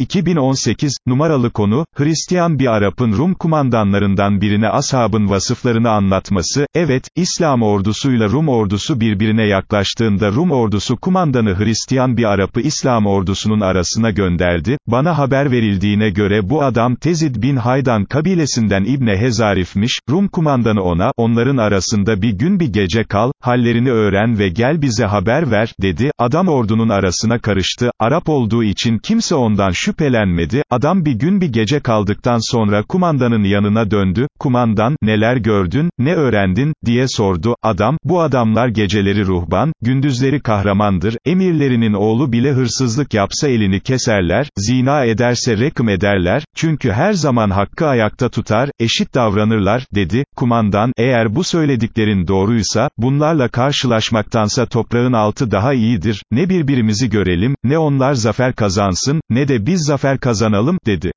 2018, numaralı konu, Hristiyan bir Arap'ın Rum kumandanlarından birine ashabın vasıflarını anlatması, evet, İslam ordusuyla Rum ordusu birbirine yaklaştığında Rum ordusu kumandanı Hristiyan bir Arap'ı İslam ordusunun arasına gönderdi, bana haber verildiğine göre bu adam Tezid bin Haydan kabilesinden İbne Hezarif'miş, Rum kumandanı ona, onların arasında bir gün bir gece kal, hallerini öğren ve gel bize haber ver, dedi, adam ordunun arasına karıştı, Arap olduğu için kimse ondan şüphelenmedi, adam bir gün bir gece kaldıktan sonra kumandanın yanına döndü, kumandan, neler gördün, ne öğrendin, diye sordu, adam, bu adamlar geceleri ruhban, gündüzleri kahramandır, emirlerinin oğlu bile hırsızlık yapsa elini keserler, zina ederse rekım ederler, çünkü her zaman hakkı ayakta tutar, eşit davranırlar, dedi, kumandan, eğer bu söylediklerin doğruysa, bunlarla karşılaşmaktansa toprağın altı daha iyidir, ne birbirimizi görelim, ne onlar zafer kazansın, ne de biz zafer kazanalım, dedi.